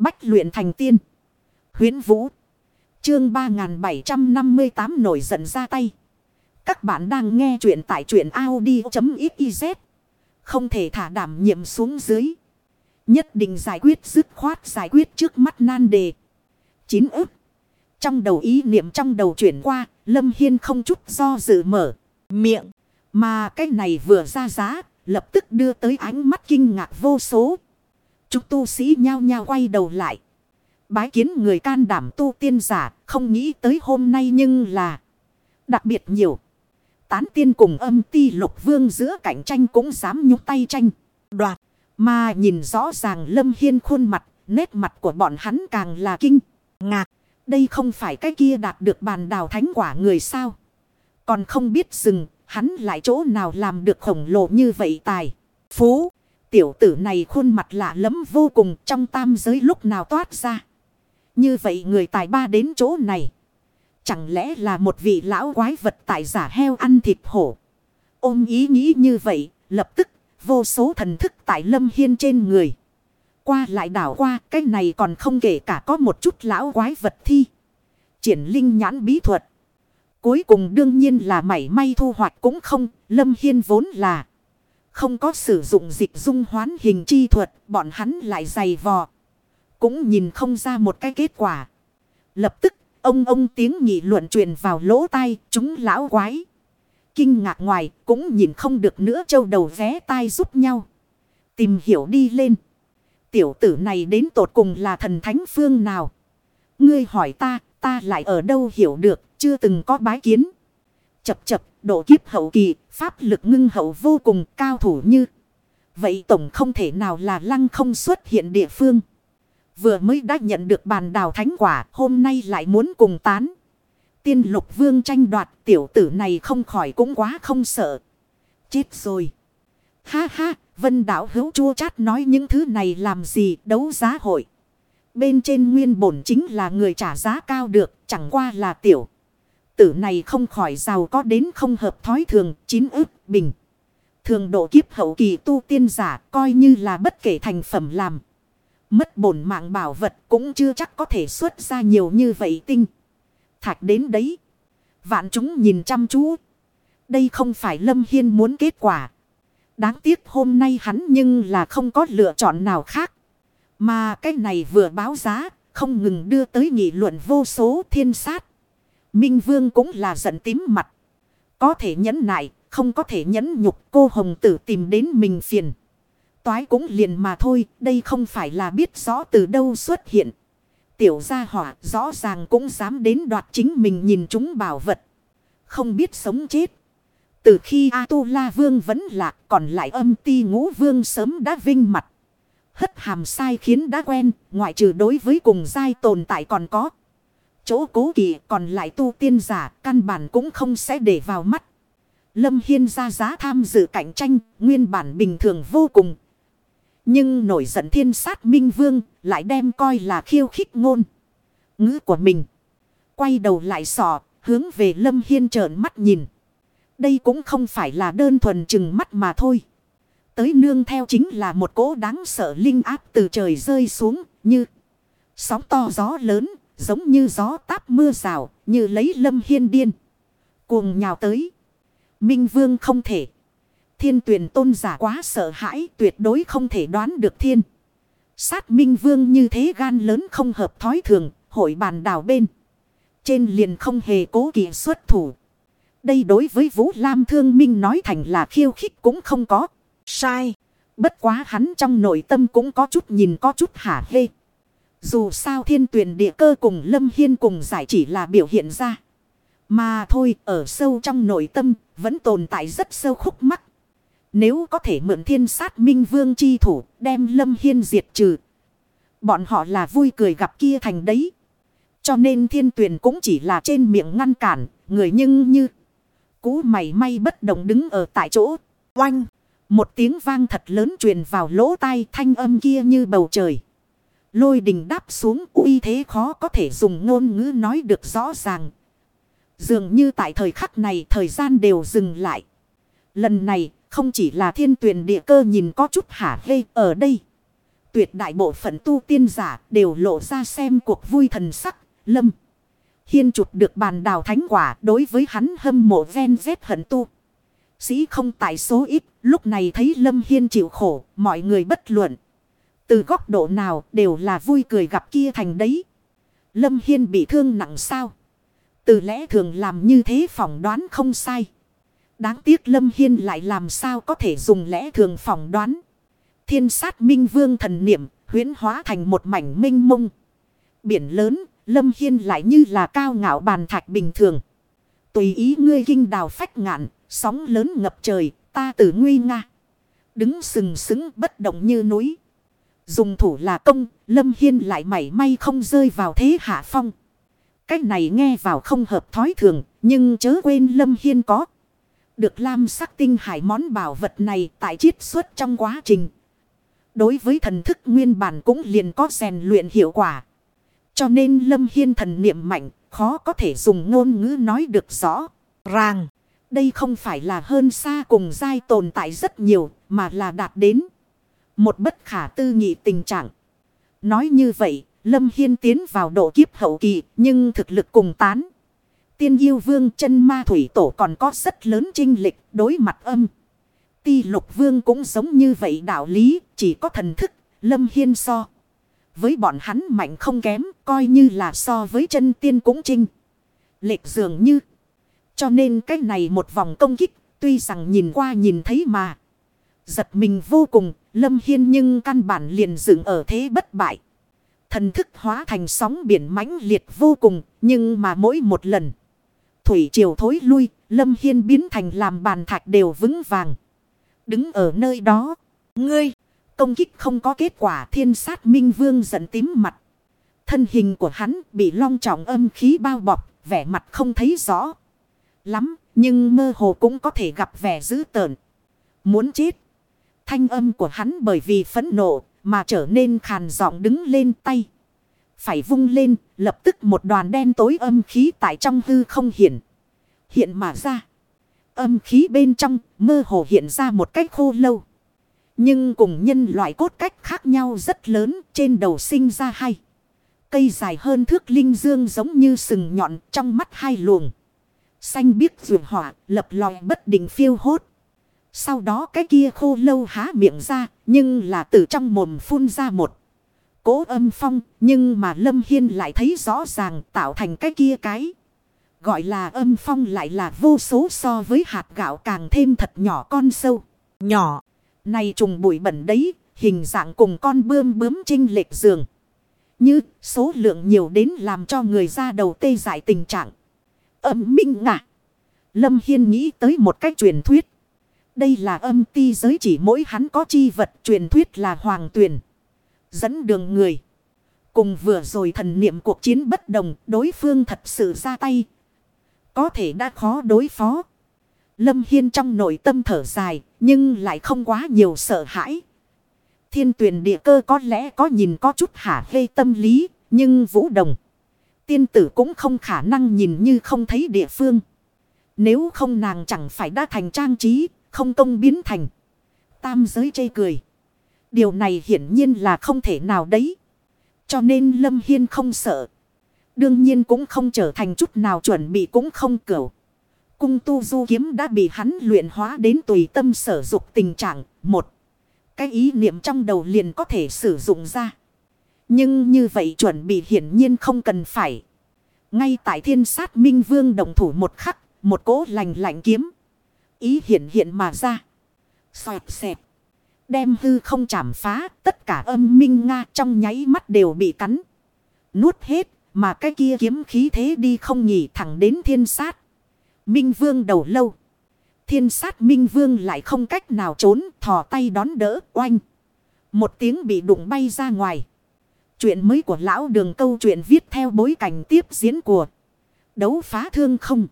Bách luyện thành tiên. Huyến Vũ. Chương 3758 nổi giận ra tay. Các bạn đang nghe truyện tại truyện Audi.xyz. Không thể thả đảm nhiệm xuống dưới. Nhất định giải quyết dứt khoát giải quyết trước mắt nan đề. Chín ức. Trong đầu ý niệm trong đầu chuyển qua, Lâm Hiên không chút do dự mở. Miệng. Mà cái này vừa ra giá, lập tức đưa tới ánh mắt kinh ngạc vô số. Chúng tu sĩ nhao nhao quay đầu lại. Bái kiến người can đảm tu tiên giả, không nghĩ tới hôm nay nhưng là đặc biệt nhiều. Tán tiên cùng âm ti lục vương giữa cạnh tranh cũng dám nhúc tay tranh, đoạt. Mà nhìn rõ ràng Lâm Hiên khuôn mặt, nét mặt của bọn hắn càng là kinh, ngạc. Đây không phải cái kia đạt được bàn đào thánh quả người sao. Còn không biết dừng, hắn lại chỗ nào làm được khổng lồ như vậy tài. Phú, tiểu tử này khuôn mặt lạ lẫm vô cùng trong tam giới lúc nào toát ra. Như vậy người tài ba đến chỗ này. Chẳng lẽ là một vị lão quái vật tại giả heo ăn thịt hổ. Ôm ý nghĩ như vậy, lập tức vô số thần thức tại lâm hiên trên người. Qua lại đảo qua, cái này còn không kể cả có một chút lão quái vật thi. Triển linh nhãn bí thuật. Cuối cùng đương nhiên là mảy may thu hoạch cũng không, lâm hiên vốn là. Không có sử dụng dịch dung hoán hình chi thuật, bọn hắn lại dày vò. Cũng nhìn không ra một cái kết quả. Lập tức, ông ông tiếng nghị luận truyền vào lỗ tai, chúng lão quái. Kinh ngạc ngoài, cũng nhìn không được nữa châu đầu vé tai giúp nhau. Tìm hiểu đi lên. Tiểu tử này đến tột cùng là thần thánh phương nào? Ngươi hỏi ta, ta lại ở đâu hiểu được, chưa từng có bái kiến. Chập chập, độ kiếp hậu kỳ, pháp lực ngưng hậu vô cùng cao thủ như. Vậy tổng không thể nào là lăng không xuất hiện địa phương. Vừa mới đã nhận được bàn đào thánh quả, hôm nay lại muốn cùng tán. Tiên lục vương tranh đoạt tiểu tử này không khỏi cũng quá không sợ. Chết rồi. Ha ha, vân đảo hữu chua chát nói những thứ này làm gì đấu giá hội. Bên trên nguyên bổn chính là người trả giá cao được, chẳng qua là tiểu. Tử này không khỏi giàu có đến không hợp thói thường, chín ức, bình. Thường độ kiếp hậu kỳ tu tiên giả coi như là bất kể thành phẩm làm. Mất bổn mạng bảo vật cũng chưa chắc có thể xuất ra nhiều như vậy tinh. Thạch đến đấy. Vạn chúng nhìn chăm chú. Đây không phải Lâm Hiên muốn kết quả. Đáng tiếc hôm nay hắn nhưng là không có lựa chọn nào khác. Mà cái này vừa báo giá, không ngừng đưa tới nghị luận vô số thiên sát. Minh Vương cũng là giận tím mặt. Có thể nhẫn nại, không có thể nhẫn nhục cô hồng tử tìm đến mình phiền. Toái cũng liền mà thôi, đây không phải là biết rõ từ đâu xuất hiện. Tiểu gia hỏa rõ ràng cũng dám đến đoạt chính mình nhìn chúng bảo vật. Không biết sống chết. Từ khi A-tu-la vương vẫn lạc còn lại âm ti ngũ vương sớm đã vinh mặt. Hất hàm sai khiến đã quen, ngoại trừ đối với cùng giai tồn tại còn có. Chỗ cố kỵ còn lại tu tiên giả căn bản cũng không sẽ để vào mắt. Lâm Hiên ra giá tham dự cạnh tranh, nguyên bản bình thường vô cùng. Nhưng nổi giận thiên sát minh vương lại đem coi là khiêu khích ngôn. Ngữ của mình. Quay đầu lại sò, hướng về Lâm Hiên trợn mắt nhìn. Đây cũng không phải là đơn thuần chừng mắt mà thôi. Tới nương theo chính là một cỗ đáng sợ linh áp từ trời rơi xuống như sóng to gió lớn, giống như gió táp mưa rào, như lấy lâm hiên điên. Cuồng nhào tới. Minh vương không thể. Thiên tuyển tôn giả quá sợ hãi tuyệt đối không thể đoán được thiên. Sát minh vương như thế gan lớn không hợp thói thường, hội bàn đảo bên. Trên liền không hề cố kỵ xuất thủ. Đây đối với Vũ Lam Thương Minh nói thành là khiêu khích cũng không có. Sai. Bất quá hắn trong nội tâm cũng có chút nhìn có chút hả hê. Dù sao thiên tuyển địa cơ cùng Lâm Hiên cùng giải chỉ là biểu hiện ra. Mà thôi, ở sâu trong nội tâm, vẫn tồn tại rất sâu khúc mắc. Nếu có thể mượn thiên sát minh vương chi thủ, đem Lâm Hiên diệt trừ. Bọn họ là vui cười gặp kia thành đấy. Cho nên thiên tuyển cũng chỉ là trên miệng ngăn cản, người nhưng như. Cú mày may bất động đứng ở tại chỗ. Oanh. Một tiếng vang thật lớn truyền vào lỗ tai thanh âm kia như bầu trời. Lôi đình đáp xuống uy thế khó có thể dùng ngôn ngữ nói được rõ ràng. Dường như tại thời khắc này thời gian đều dừng lại. Lần này không chỉ là thiên tuyển địa cơ nhìn có chút hả hê ở đây. Tuyệt đại bộ phận tu tiên giả đều lộ ra xem cuộc vui thần sắc. Lâm. Hiên chụp được bàn đào thánh quả đối với hắn hâm mộ ven vết hận tu. Sĩ không tại số ít, lúc này thấy Lâm Hiên chịu khổ, mọi người bất luận. Từ góc độ nào đều là vui cười gặp kia thành đấy. Lâm Hiên bị thương nặng sao? Từ lẽ thường làm như thế phỏng đoán không sai. Đáng tiếc Lâm Hiên lại làm sao có thể dùng lẽ thường phỏng đoán. Thiên sát minh vương thần niệm huyến hóa thành một mảnh minh mông. Biển lớn, Lâm Hiên lại như là cao ngạo bàn thạch bình thường. Tùy ý ngươi kinh đào phách ngạn, sóng lớn ngập trời, ta tử nguy nga. Đứng sừng sững bất động như núi. Dùng thủ là công, Lâm Hiên lại mảy may không rơi vào thế hạ phong. Cách này nghe vào không hợp thói thường, nhưng chớ quên Lâm Hiên có. Được lam sắc tinh hải món bảo vật này tại chiết xuất trong quá trình. Đối với thần thức nguyên bản cũng liền có rèn luyện hiệu quả. Cho nên Lâm Hiên thần niệm mạnh, khó có thể dùng ngôn ngữ nói được rõ, ràng. Đây không phải là hơn xa cùng giai tồn tại rất nhiều, mà là đạt đến một bất khả tư nghị tình trạng. Nói như vậy, Lâm Hiên tiến vào độ kiếp hậu kỳ, nhưng thực lực cùng tán. Tiên yêu vương chân ma thủy tổ còn có rất lớn trinh lịch đối mặt âm. Ti lục vương cũng giống như vậy đạo lý, chỉ có thần thức, Lâm Hiên so. Với bọn hắn mạnh không kém, coi như là so với chân tiên cũng trinh. Lệch dường như. Cho nên cái này một vòng công kích, tuy rằng nhìn qua nhìn thấy mà. Giật mình vô cùng, Lâm Hiên nhưng căn bản liền dựng ở thế bất bại. Thần thức hóa thành sóng biển mãnh liệt vô cùng, nhưng mà mỗi một lần. Thủy triều thối lui, Lâm Hiên biến thành làm bàn thạch đều vững vàng. Đứng ở nơi đó, ngươi, công kích không có kết quả thiên sát minh vương giận tím mặt. Thân hình của hắn bị long trọng âm khí bao bọc, vẻ mặt không thấy rõ lắm, nhưng mơ hồ cũng có thể gặp vẻ dữ tợn. Muốn chết. Thanh âm của hắn bởi vì phẫn nộ mà trở nên khàn giọng đứng lên tay. Phải vung lên, lập tức một đoàn đen tối âm khí tại trong hư không hiện. Hiện mà ra. Âm khí bên trong mơ hồ hiện ra một cách khô lâu. Nhưng cùng nhân loại cốt cách khác nhau rất lớn trên đầu sinh ra hai. Cây dài hơn thước linh dương giống như sừng nhọn trong mắt hai luồng. Xanh biếc vườn hỏa lập lòng bất định phiêu hốt. Sau đó cái kia khô lâu há miệng ra, nhưng là từ trong mồm phun ra một. Cố âm phong, nhưng mà Lâm Hiên lại thấy rõ ràng tạo thành cái kia cái. Gọi là âm phong lại là vô số so với hạt gạo càng thêm thật nhỏ con sâu. Nhỏ. Này trùng bụi bẩn đấy. Hình dạng cùng con bươm bướm trinh lệch giường. Như số lượng nhiều đến làm cho người ra đầu tê dại tình trạng. Âm minh ngạ. Lâm Hiên nghĩ tới một cách truyền thuyết. Đây là âm ti giới chỉ mỗi hắn có chi vật truyền thuyết là hoàng tuyền. Dẫn đường người. Cùng vừa rồi thần niệm cuộc chiến bất đồng đối phương thật sự ra tay. Có thể đã khó đối phó. Lâm Hiên trong nội tâm thở dài nhưng lại không quá nhiều sợ hãi. Thiên tuyển địa cơ có lẽ có nhìn có chút hả hê tâm lý nhưng vũ đồng. Tiên tử cũng không khả năng nhìn như không thấy địa phương. Nếu không nàng chẳng phải đã thành trang trí, không công biến thành. Tam giới chê cười. Điều này hiển nhiên là không thể nào đấy. Cho nên Lâm Hiên không sợ. Đương nhiên cũng không trở thành chút nào chuẩn bị cũng không cửu. Cung tu du kiếm đã bị hắn luyện hóa đến tùy tâm sở dục tình trạng. Một. Cái ý niệm trong đầu liền có thể sử dụng ra. Nhưng như vậy chuẩn bị hiển nhiên không cần phải. Ngay tại thiên sát minh vương đồng thủ một khắc, một cỗ lành lạnh kiếm. Ý hiện hiện mà ra. Xoẹt xẹp. Đem hư không chảm phá, tất cả âm minh Nga trong nháy mắt đều bị cắn. Nuốt hết, mà cái kia kiếm khí thế đi không nhỉ thẳng đến thiên sát. Minh vương đầu lâu. Thiên sát minh vương lại không cách nào trốn, thò tay đón đỡ, oanh. Một tiếng bị đụng bay ra ngoài. Chuyện mới của lão đường câu chuyện viết theo bối cảnh tiếp diễn của đấu phá thương không.